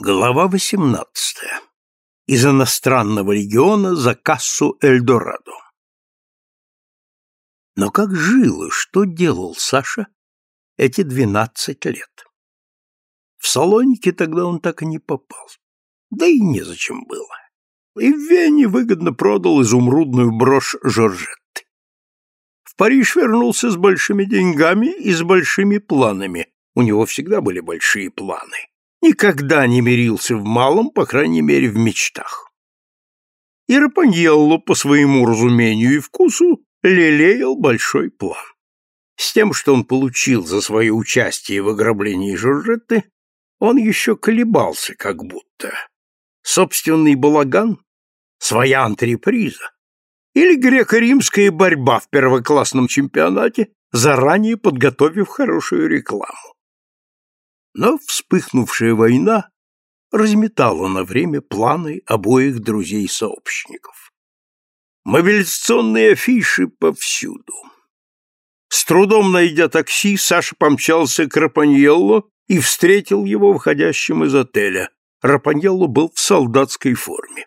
Глава 18. Из иностранного региона за кассу Эльдорадо. Но как жил и что делал Саша эти 12 лет? В Салонике тогда он так и не попал. Да и незачем было. И в Вене выгодно продал изумрудную брошь Жоржетты. В Париж вернулся с большими деньгами и с большими планами. У него всегда были большие планы никогда не мирился в малом, по крайней мере, в мечтах. И Рапаньелло, по своему разумению и вкусу, лелеял большой план. С тем, что он получил за свое участие в ограблении Жоржетты, он еще колебался как будто. Собственный балаган? Своя антреприза? Или греко-римская борьба в первоклассном чемпионате, заранее подготовив хорошую рекламу? Но вспыхнувшая война разметала на время планы обоих друзей-сообщников. Мобилизационные афиши повсюду. С трудом найдя такси, Саша помчался к Рапаньелло и встретил его входящим из отеля. Рапаньелло был в солдатской форме.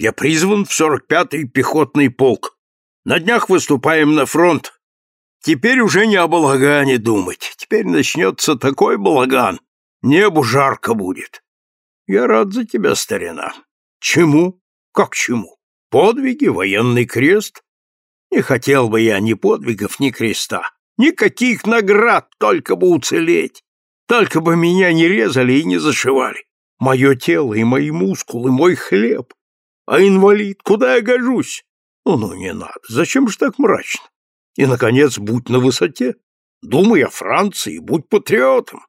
«Я призван в 45-й пехотный полк. На днях выступаем на фронт. Теперь уже не о балагане думать. Теперь начнется такой балаган. Небу жарко будет. Я рад за тебя, старина. Чему? Как чему? Подвиги, военный крест? Не хотел бы я ни подвигов, ни креста. Никаких наград, только бы уцелеть. Только бы меня не резали и не зашивали. Мое тело и мои мускулы, мой хлеб. А инвалид, куда я гожусь? Ну, ну, не надо. Зачем же так мрачно? И, наконец, будь на высоте. Думай о Франции, будь патриотом.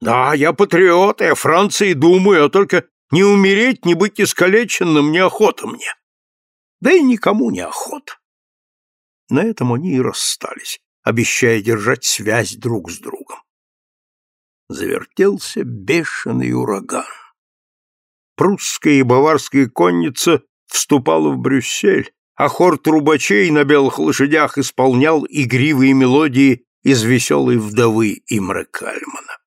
Да, я патриот, и о Франции думаю, а только не умереть, не быть искалеченным неохота мне. Да и никому не охота. На этом они и расстались, обещая держать связь друг с другом. Завертелся бешеный ураган. Прусская и баварская конница вступала в Брюссель, а хор трубачей на белых лошадях исполнял игривые мелодии из «Веселой вдовы» Имре Кальмана.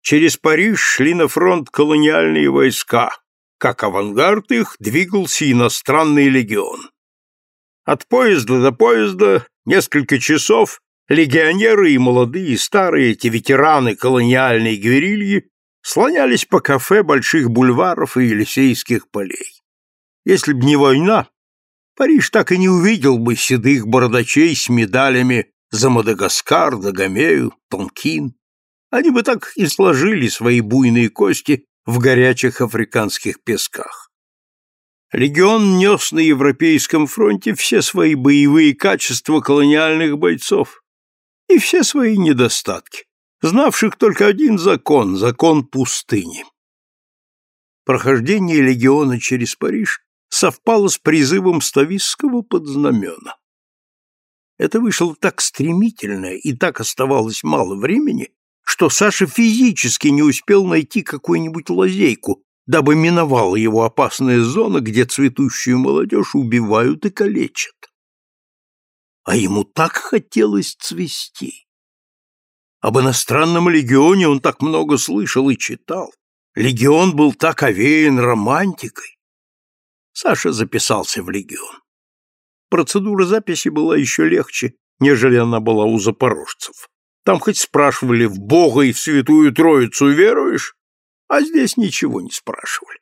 Через Париж шли на фронт колониальные войска, как авангард их двигался иностранный легион. От поезда до поезда несколько часов легионеры и молодые, и старые, эти ветераны колониальной гверильи слонялись по кафе больших бульваров и Елисейских полей. Если б не война, Париж так и не увидел бы седых бородачей с медалями за Мадагаскар, Дагомею, Тонкин. Они бы так и сложили свои буйные кости в горячих африканских песках. Легион нес на Европейском фронте все свои боевые качества колониальных бойцов и все свои недостатки, знавших только один закон — закон пустыни. Прохождение легиона через Париж совпало с призывом Стависского под знамена. Это вышло так стремительно и так оставалось мало времени, что Саша физически не успел найти какую-нибудь лазейку, дабы миновала его опасная зона, где цветущую молодежь убивают и калечат. А ему так хотелось цвести. Об иностранном легионе он так много слышал и читал. Легион был так овеян романтикой. Саша записался в легион. Процедура записи была еще легче, нежели она была у запорожцев. Там хоть спрашивали, в Бога и в Святую Троицу веруешь, а здесь ничего не спрашивали.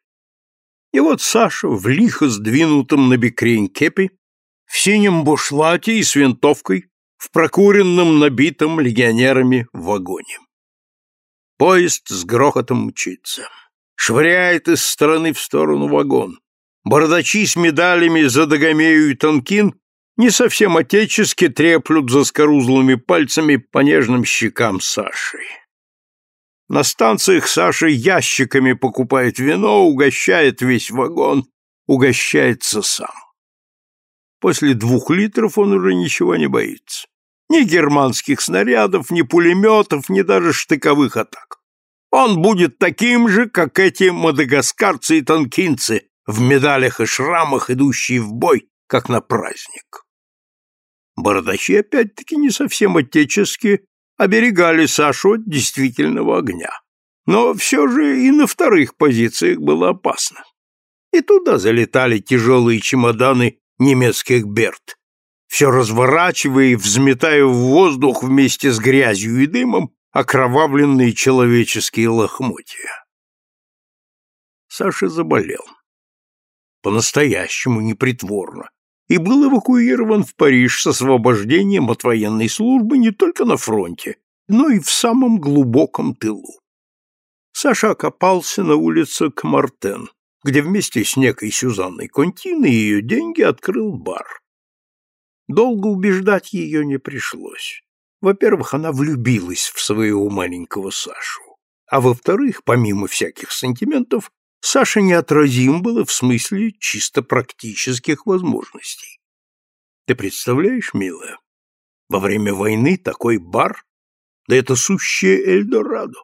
И вот Саша в лихо сдвинутом на бекрень кепи, в синем бушлате и с винтовкой, в прокуренном, набитом легионерами вагоне. Поезд с грохотом мчится, швыряет из стороны в сторону вагон. Бородачи с медалями за Дагомею и Тонкин не совсем отечески треплют за скорузлыми пальцами по нежным щекам Саши. На станциях Саша ящиками покупает вино, угощает весь вагон, угощается сам. После двух литров он уже ничего не боится. Ни германских снарядов, ни пулеметов, ни даже штыковых атак. Он будет таким же, как эти мадагаскарцы и тонкинцы, в медалях и шрамах, идущие в бой, как на праздник. Бородачи опять-таки не совсем отечески оберегали Сашу от действительного огня. Но все же и на вторых позициях было опасно. И туда залетали тяжелые чемоданы немецких Берт, все разворачивая и взметая в воздух вместе с грязью и дымом окровавленные человеческие лохмотья. Саша заболел. По-настоящему непритворно. И был эвакуирован в Париж с освобождением от военной службы не только на фронте, но и в самом глубоком тылу. Саша окопался на улице Камартен, где вместе с некой Сюзанной Континой ее деньги открыл бар. Долго убеждать ее не пришлось. Во-первых, она влюбилась в своего маленького Сашу. А во-вторых, помимо всяких сантиментов, Саша неотразим было в смысле чисто практических возможностей. Ты представляешь, милая, во время войны такой бар, да это сущее Эльдорадо.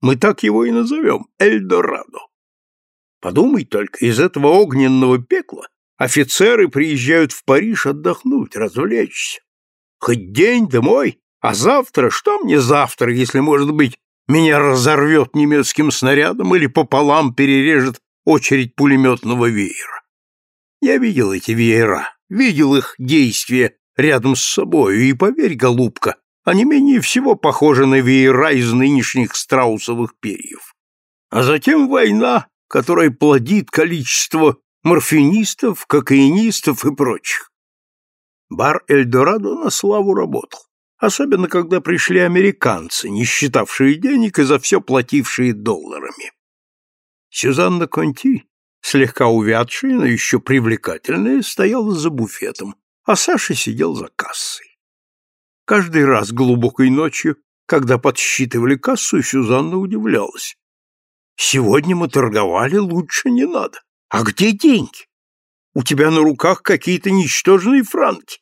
Мы так его и назовем — Эльдорадо. Подумай только, из этого огненного пекла офицеры приезжают в Париж отдохнуть, развлечься. Хоть день домой, а завтра, что мне завтра, если, может быть, меня разорвет немецким снарядом или пополам перережет очередь пулеметного веера? Я видел эти веера, видел их действия рядом с собою, и, поверь, голубка, они менее всего похожи на веера из нынешних страусовых перьев. А затем война, которая плодит количество морфинистов, кокаинистов и прочих. Бар Эльдорадо на славу работал, особенно когда пришли американцы, не считавшие денег и за все платившие долларами. Сюзанна Конти, слегка увядшая, но еще привлекательная, стояла за буфетом, а Саша сидел за кассой. Каждый раз глубокой ночью, когда подсчитывали кассу, Сюзанна удивлялась. «Сегодня мы торговали, лучше не надо. А где деньги? У тебя на руках какие-то ничтожные франки.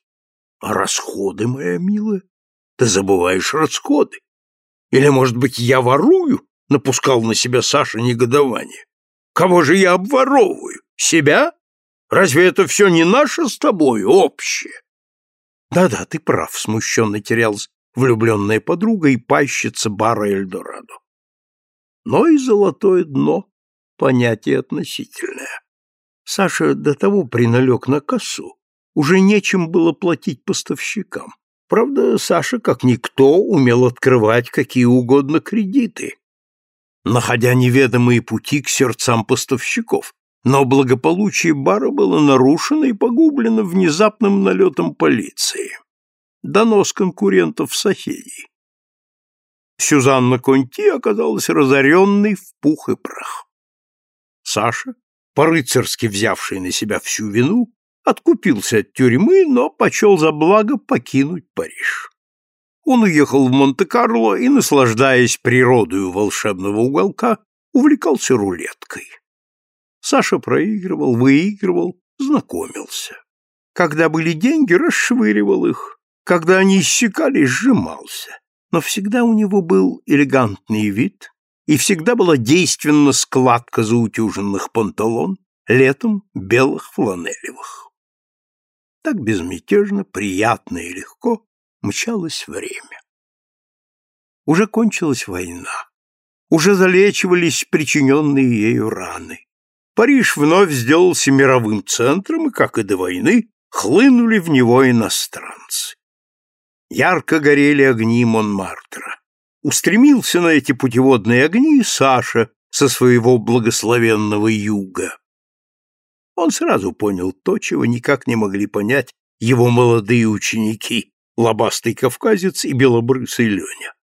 А расходы, моя милая? Ты забываешь расходы. Или, может быть, я ворую?» Напускал на себя Саша негодование. «Кого же я обворовываю? Себя? Разве это все не наше с тобой, общее?» Да-да, ты прав, смущенно терялась влюбленная подруга и пайщица бара Эльдорадо. Но и золотое дно — понятие относительное. Саша до того приналег на кассу, уже нечем было платить поставщикам. Правда, Саша, как никто, умел открывать какие угодно кредиты, находя неведомые пути к сердцам поставщиков, но благополучие бара было нарушено и погублено внезапным налетом полиции. Донос конкурентов соседей. Сюзанна Конти оказалась разоренной в пух и прах. Саша, по-рыцарски взявший на себя всю вину, откупился от тюрьмы, но почел за благо покинуть Париж. Он уехал в Монте-Карло и, наслаждаясь природою волшебного уголка, увлекался рулеткой. Саша проигрывал, выигрывал, знакомился. Когда были деньги, расшвыривал их. Когда они иссякали, сжимался. Но всегда у него был элегантный вид, и всегда была действенна складка заутюженных панталон, летом белых фланелевых. Так безмятежно, приятно и легко мчалось время. Уже кончилась война, уже залечивались причиненные ею раны. Париж вновь сделался мировым центром, и, как и до войны, хлынули в него иностранцы. Ярко горели огни Монмартра. Устремился на эти путеводные огни Саша со своего благословенного юга. Он сразу понял то, чего никак не могли понять его молодые ученики, лобастый кавказец и белобрысый Леня.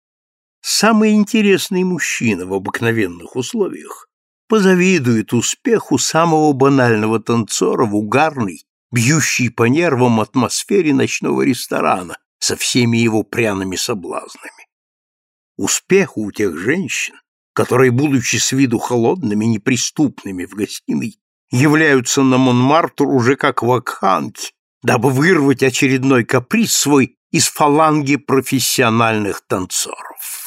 Самый интересный мужчина в обыкновенных условиях позавидует успеху самого банального танцора в угарной, бьющей по нервам атмосфере ночного ресторана со всеми его пряными соблазнами. Успеху у тех женщин, которые, будучи с виду холодными, неприступными в гостиной, являются на Монмартр уже как вакханки, дабы вырвать очередной каприз свой из фаланги профессиональных танцоров.